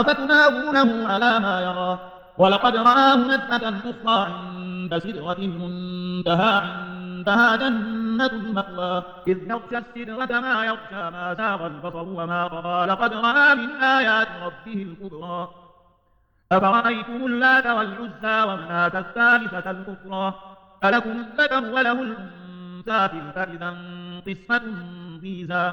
أفتناظرونه على ما يرى؟ ولقد رآه نزلة أخرى عند سدرة المنتهى عندها جنة المأوى. إذ يغشى السدرة ما يغشى ما زاغ البصر وما طغى. لقد رأى من آيات ربه الكبرى. أفرأيتم اللات والعزى ومناة الثالثة الأخرى؟ ألكم الذكر وله الأنثى تلك إذا قسمة ضيزى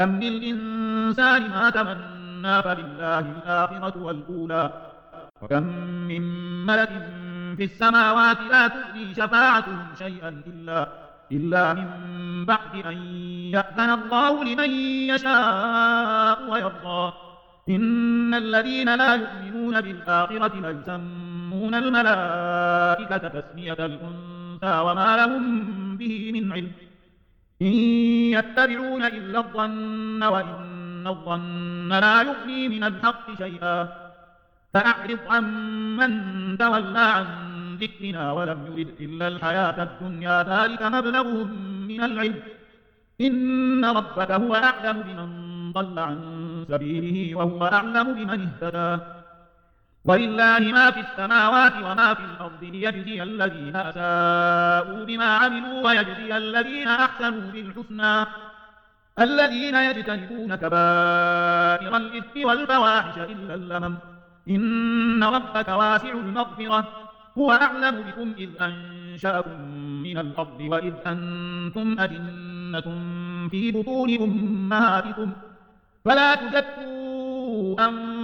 أم للإنسان ما تمنى فلله الآخرة والأولى؟ وكم من ملك في السماوات لا تغني شفاعتهم شيئا إلا إلا من بعد أن يأذن الله لمن يشاء ويرضى. إن الذين لا يؤمنون بالآخرة ليسمون الملائكة تسمية الأنثى وما لهم به من علم. إن يتبعون إلا الظن وإن الظن لا يغني من الحق شيئا. فأعرض عن من تولى عن ذكرنا ولم يرد إلا الحياة الدنيا. ذلك مبلغهم من العلم. إن ربك هو أعلم بمن ضل عن سبيله وهو أعلم بمن اهتدى. ولله ما في السماوات وما في الأرض ليجزي الذين أساءوا بما عملوا ويجزي الذين أحسنوا بالحسنى. الذين يجتنبون كبائر الإثم والفواحش إلا اللمم. إن ربك واسع المغفرة. هو أعلم بكم إذ أنشأكم من الأرض وإذ أنتم أجنة في بطون أمهاتكم. فلا تزكوا أنفسكم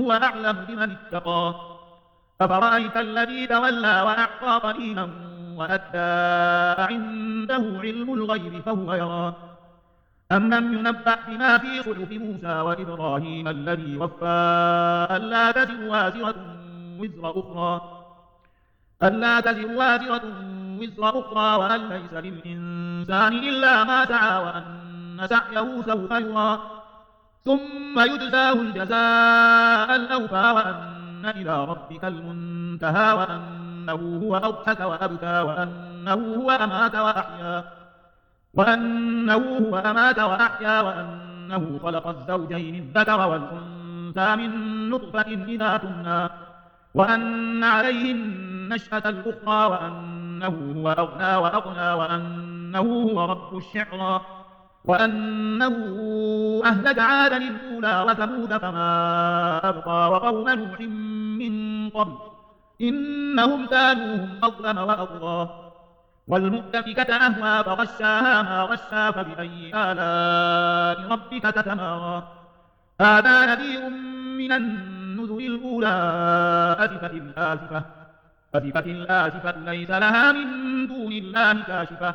هو أعلم بمن اتقى. أفرأيت الذي تولى وأعطى قليلا وأدى عنده علم الغيب فهو يرى. أم لم ينبأ بما في صحف موسى وإبراهيم الذي وفى ألا تزر وازرة وزر أخرى. ألا تزر وازرة وزر أخرى وأن ليس للإنسان إلا ما سعى وأن سعيه سوف يرى. ثم يجزاه الجزاء الأوفى وأن إلى ربك المنتهى وأنه هو أضحك وأبكى وأنه هو أمات وأحيا وأنه هو أمات وأحيا وأنه خلق الزوجين الذكر والأنثى من نطفة إذا تمنى وأن عليه النشأة الأخرى وأنه هو أغنى وأغنى وأنه هو رب الشعرى وأنه أهلك عادا الأولى وثمود فما أبقى وقوم نوح من قبل. إنهم كانوا هم أظلم وأطغى والمؤتفكة أهوى فغشاها ما غشا فبأي آلاء ربك تتمارى. هذا نذير من النذر الأولى أزفت الآزفة. أزفت الآزفة ليس لها من دون الله كاشفة.